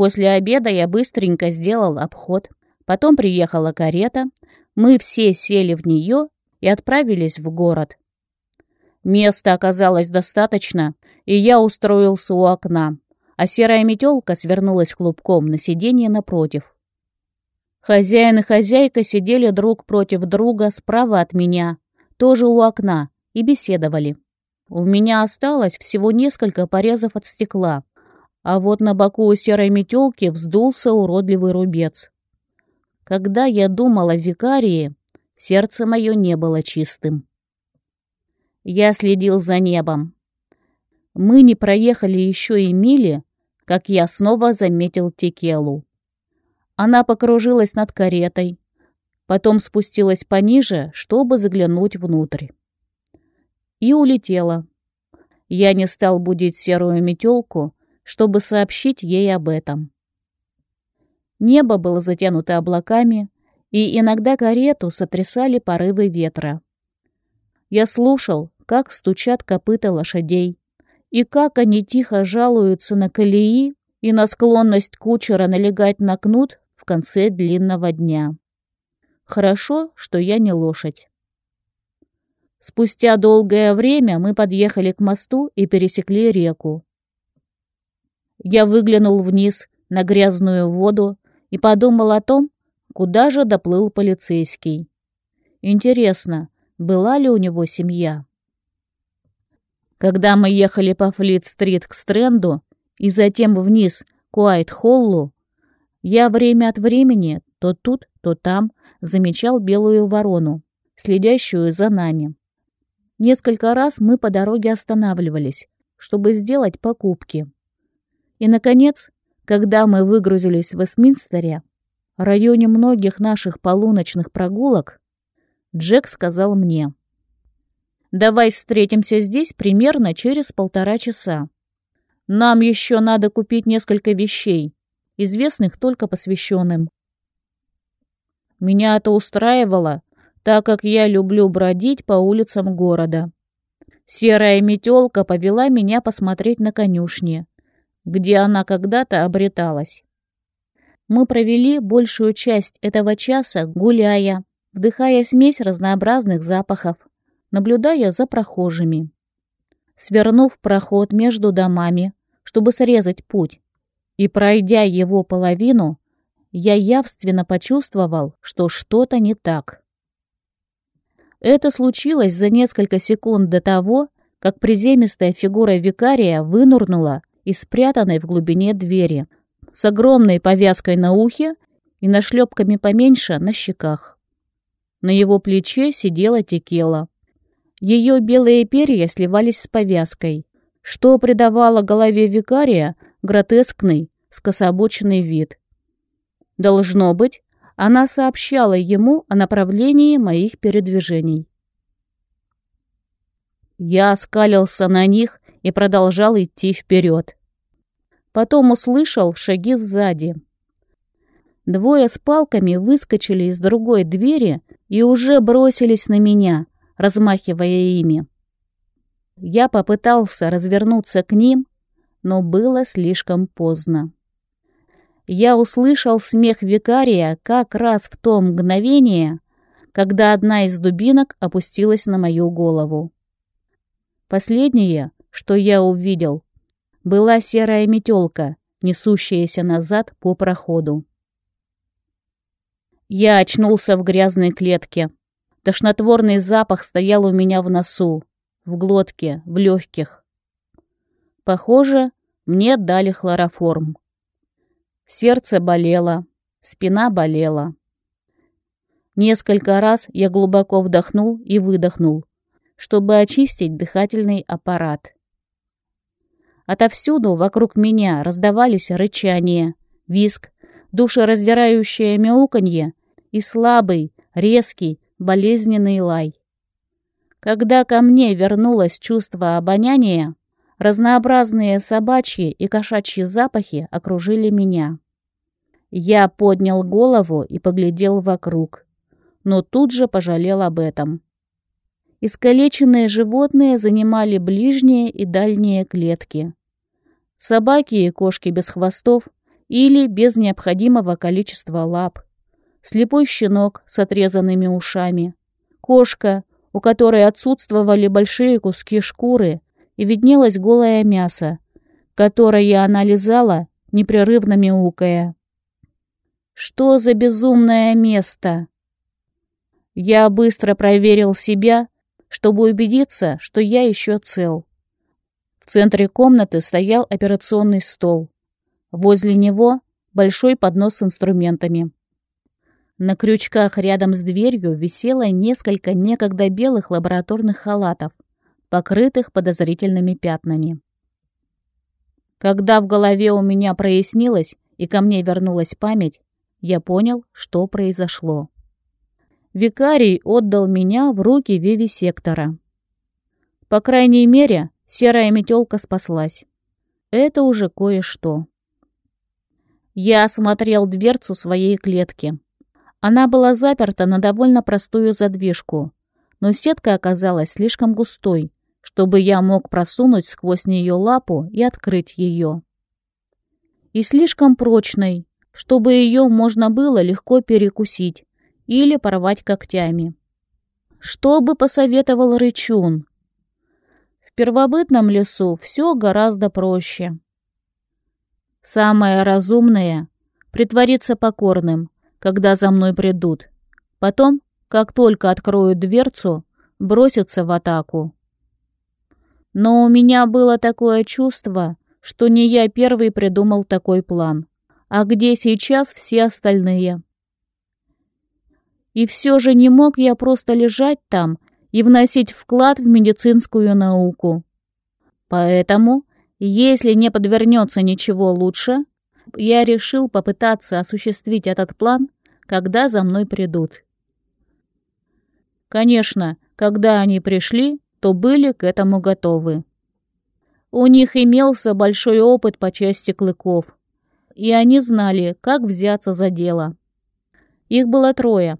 После обеда я быстренько сделал обход. Потом приехала карета. Мы все сели в нее и отправились в город. Места оказалось достаточно, и я устроился у окна, а серая метелка свернулась клубком на сиденье напротив. Хозяин и хозяйка сидели друг против друга справа от меня, тоже у окна, и беседовали. У меня осталось всего несколько порезов от стекла, а вот на боку у серой метелки вздулся уродливый рубец. Когда я думала о викарии, сердце мое не было чистым. Я следил за небом. Мы не проехали еще и мили, как я снова заметил Текелу. Она покружилась над каретой, потом спустилась пониже, чтобы заглянуть внутрь. И улетела. Я не стал будить серую метелку, чтобы сообщить ей об этом. Небо было затянуто облаками, и иногда карету сотрясали порывы ветра. Я слушал, как стучат копыта лошадей, и как они тихо жалуются на колеи и на склонность кучера налегать на кнут в конце длинного дня. Хорошо, что я не лошадь. Спустя долгое время мы подъехали к мосту и пересекли реку. Я выглянул вниз на грязную воду и подумал о том, куда же доплыл полицейский. Интересно, была ли у него семья? Когда мы ехали по Флит-стрит к Стрэнду и затем вниз к Уайт-Холлу, я время от времени то тут, то там замечал белую ворону, следящую за нами. Несколько раз мы по дороге останавливались, чтобы сделать покупки. И, наконец, когда мы выгрузились в Вестминстере, в районе многих наших полуночных прогулок, Джек сказал мне, «Давай встретимся здесь примерно через полтора часа. Нам еще надо купить несколько вещей, известных только посвященным». Меня это устраивало, так как я люблю бродить по улицам города. Серая метелка повела меня посмотреть на конюшни, где она когда-то обреталась. Мы провели большую часть этого часа, гуляя, вдыхая смесь разнообразных запахов, наблюдая за прохожими. Свернув проход между домами, чтобы срезать путь, и пройдя его половину, я явственно почувствовал, что что-то не так. Это случилось за несколько секунд до того, как приземистая фигура викария вынурнула из спрятанной в глубине двери, с огромной повязкой на ухе и нашлепками поменьше на щеках. На его плече сидела текела. Ее белые перья сливались с повязкой, что придавало голове викария гротескный, скособоченный вид. Должно быть, она сообщала ему о направлении моих передвижений. Я оскалился на них и продолжал идти вперед. Потом услышал шаги сзади. Двое с палками выскочили из другой двери и уже бросились на меня, размахивая ими. Я попытался развернуться к ним, но было слишком поздно. Я услышал смех викария как раз в то мгновение, когда одна из дубинок опустилась на мою голову. Последнее, что я увидел, была серая метелка, несущаяся назад по проходу. Я очнулся в грязной клетке. Тошнотворный запах стоял у меня в носу, в глотке, в легких. Похоже, мне дали хлороформ. Сердце болело, спина болела. Несколько раз я глубоко вдохнул и выдохнул, чтобы очистить дыхательный аппарат. Отовсюду вокруг меня раздавались рычания, виск, душераздирающее мяуканье и слабый, резкий, болезненный лай. Когда ко мне вернулось чувство обоняния, разнообразные собачьи и кошачьи запахи окружили меня. Я поднял голову и поглядел вокруг, но тут же пожалел об этом. Искалеченные животные занимали ближние и дальние клетки. Собаки и кошки без хвостов или без необходимого количества лап, слепой щенок с отрезанными ушами, кошка, у которой отсутствовали большие куски шкуры и виднелось голое мясо, которое она лизала, непрерывно мяукая. Что за безумное место? Я быстро проверил себя, чтобы убедиться, что я еще цел. Центре комнаты стоял операционный стол. Возле него большой поднос с инструментами. На крючках рядом с дверью висело несколько некогда белых лабораторных халатов, покрытых подозрительными пятнами. Когда в голове у меня прояснилось и ко мне вернулась память, я понял, что произошло. Викарий отдал меня в руки вивисектора. По крайней мере, серая метелка спаслась. Это уже кое-что. Я осмотрел дверцу своей клетки. Она была заперта на довольно простую задвижку, но сетка оказалась слишком густой, чтобы я мог просунуть сквозь нее лапу и открыть ее. И слишком прочной, чтобы ее можно было легко перекусить или порвать когтями. Что бы посоветовал Рычун? В первобытном лесу все гораздо проще. Самое разумное — притвориться покорным, когда за мной придут. Потом, как только откроют дверцу, броситься в атаку. Но у меня было такое чувство, что не я первый придумал такой план. А где сейчас все остальные? И все же не мог я просто лежать там и вносить вклад в медицинскую науку. Поэтому если не подвернется ничего лучше, я решил попытаться осуществить этот план, когда за мной придут. Конечно, когда они пришли, то были к этому готовы. У них имелся большой опыт по части клыков, и они знали, как взяться за дело. Их было трое,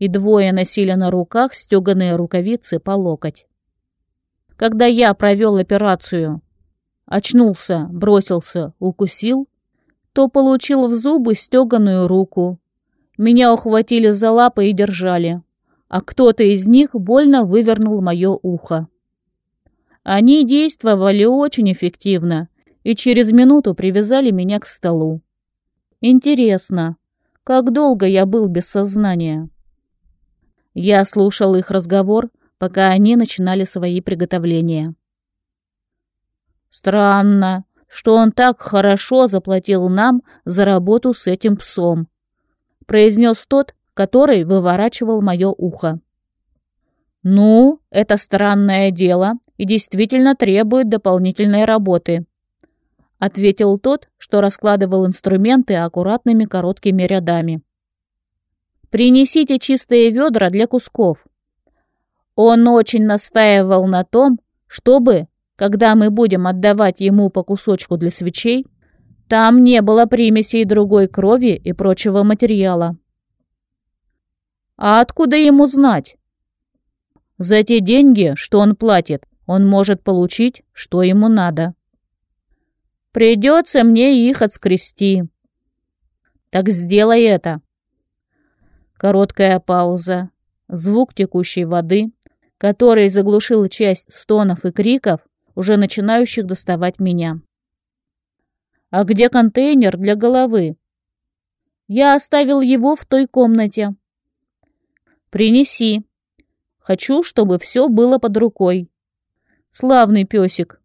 и двое носили на руках стеганые рукавицы по локоть. Когда я провел операцию очнулся, бросился, укусил, то получил в зубы стеганую руку. Меня ухватили за лапы и держали, а кто-то из них больно вывернул мое ухо. Они действовали очень эффективно и через минуту привязали меня к столу. Интересно, как долго я был без сознания? Я слушал их разговор, пока они начинали свои приготовления. Странно, что он так хорошо заплатил нам за работу с этим псом, произнес тот, который выворачивал мое ухо. Ну, это странное дело и действительно требует дополнительной работы, ответил тот, что раскладывал инструменты аккуратными короткими рядами. Принесите чистые ведра для кусков. Он очень настаивал на том, чтобы когда мы будем отдавать ему по кусочку для свечей, там не было примесей другой крови и прочего материала. А откуда ему знать? За те деньги, что он платит, он может получить, что ему надо. Придется мне их отскрести. Так сделай это. Короткая пауза. Звук текущей воды, который заглушил часть стонов и криков, уже начинающих доставать меня. «А где контейнер для головы?» «Я оставил его в той комнате». «Принеси. Хочу, чтобы все было под рукой». «Славный песик».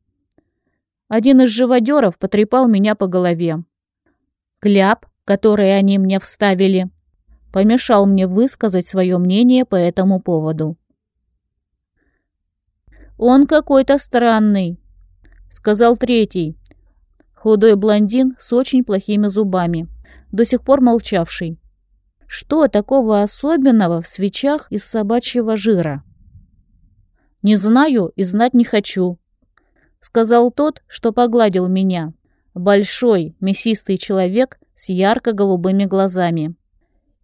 Один из живодеров потрепал меня по голове. Кляп, который они мне вставили, помешал мне высказать свое мнение по этому поводу. «Он какой-то странный», — сказал третий. Худой блондин с очень плохими зубами, до сих пор молчавший. «Что такого особенного в свечах из собачьего жира?» «Не знаю и знать не хочу», — сказал тот, что погладил меня. Большой, мясистый человек с ярко-голубыми глазами.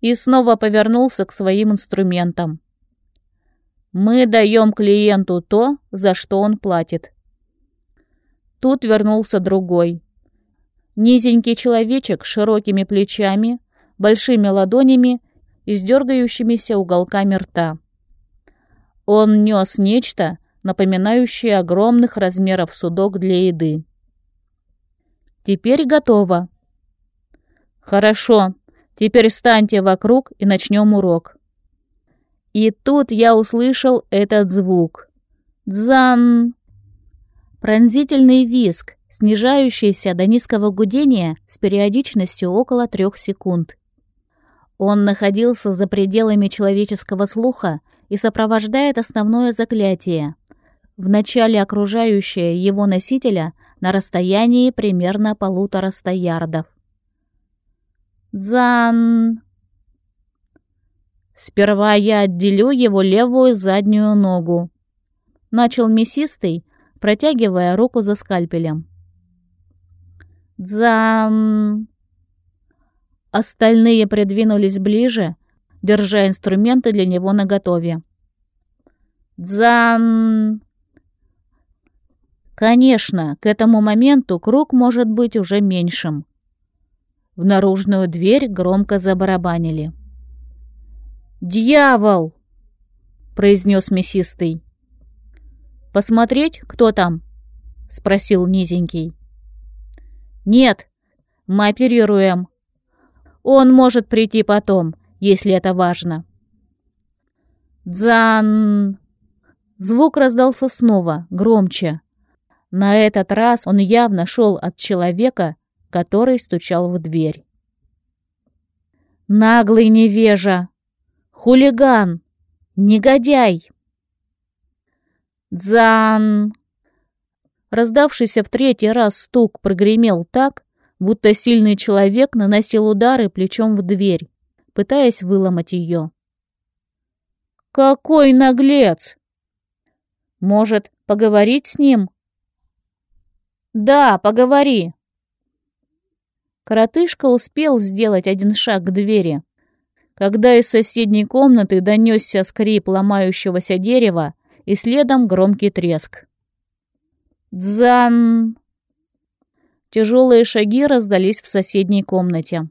И снова повернулся к своим инструментам. Мы даем клиенту то, за что он платит. Тут вернулся другой. Низенький человечек с широкими плечами, большими ладонями и с дергающимися уголками рта. Он нес нечто, напоминающее огромных размеров судок для еды. «Теперь готово». «Хорошо, теперь встаньте вокруг и начнем урок». И тут я услышал этот звук. «Дзан!» Пронзительный визг, снижающийся до низкого гудения с периодичностью около трех секунд. Он находился за пределами человеческого слуха и сопровождает основное заклятие, вначале окружающее его носителя на расстоянии примерно полутора ста ярдов. «Дзан!» «Сперва я отделю его левую заднюю ногу», — начал мясистый, протягивая руку за скальпелем. «Дзан!» Остальные придвинулись ближе, держа инструменты для него наготове. «Дзан!» Конечно, к этому моменту круг может быть уже меньшим. В наружную дверь громко забарабанили. «Дьявол!» — произнес мясистый. «Посмотреть, кто там?» — спросил низенький. «Нет, мы оперируем. Он может прийти потом, если это важно». «Дзан!» Звук раздался снова, громче. На этот раз он явно шел от человека, который стучал в дверь. «Наглый невежа! Хулиган! Негодяй!» «Дзан!» Раздавшийся в третий раз стук прогремел так, будто сильный человек наносил удары плечом в дверь, пытаясь выломать ее. «Какой наглец!» «Может, поговорить с ним?» «Да, поговори!» Коротышка успел сделать один шаг к двери, когда из соседней комнаты донесся скрип ломающегося дерева и следом громкий треск. «Дзан!» Тяжелые шаги раздались в соседней комнате.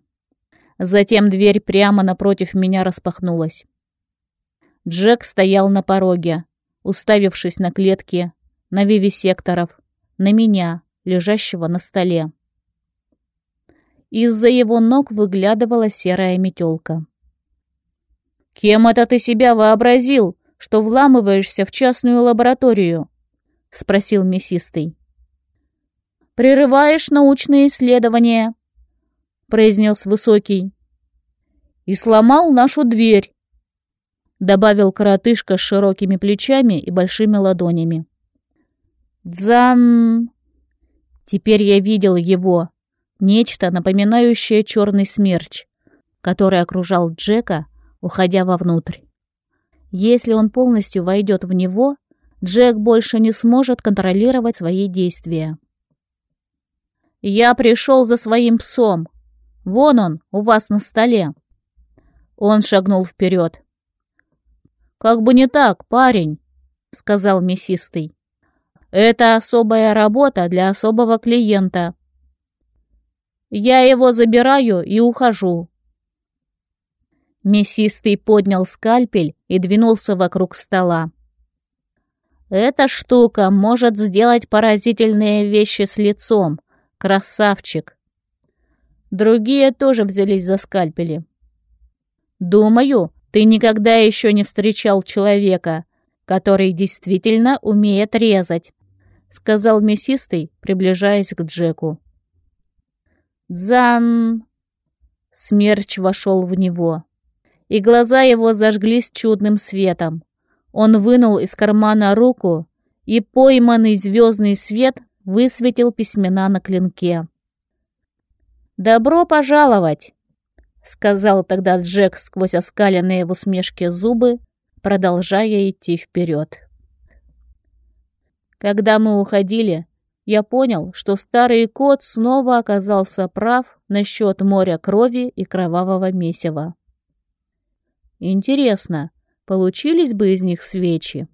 Затем дверь прямо напротив меня распахнулась. Джек стоял на пороге, уставившись на клетки, на вивисекторов, на меня, лежащего на столе. Из-за его ног выглядывала серая метелка. «Кем это ты себя вообразил, что вламываешься в частную лабораторию?» — спросил мясистый. «Прерываешь научные исследования», — произнес высокий. «И сломал нашу дверь», — добавил коротышка с широкими плечами и большими ладонями. «Дзан!» Теперь я видел его. Нечто, напоминающее черный смерч, который окружал Джека, уходя вовнутрь. Если он полностью войдет в него, Джек больше не сможет контролировать свои действия. «Я пришел за своим псом. Вон он, у вас на столе». Он шагнул вперед. «Как бы не так, парень», — сказал мясистый. Это особая работа для особого клиента. Я его забираю и ухожу. Мясистый поднял скальпель и двинулся вокруг стола. Эта штука может сделать поразительные вещи с лицом. Красавчик. Другие тоже взялись за скальпели. Думаю, ты никогда еще не встречал человека, который действительно умеет резать сказал мясистый, приближаясь к Джеку. «Дзан!» Смерч вошел в него, и глаза его зажглись чудным светом. Он вынул из кармана руку, и пойманный звездный свет высветил письмена на клинке. «Добро пожаловать!» — сказал тогда Джек сквозь оскаленные в усмешке зубы, продолжая идти вперед. Когда мы уходили, я понял, что старый кот снова оказался прав насчет моря крови и кровавого месива. Интересно, получились бы из них свечи?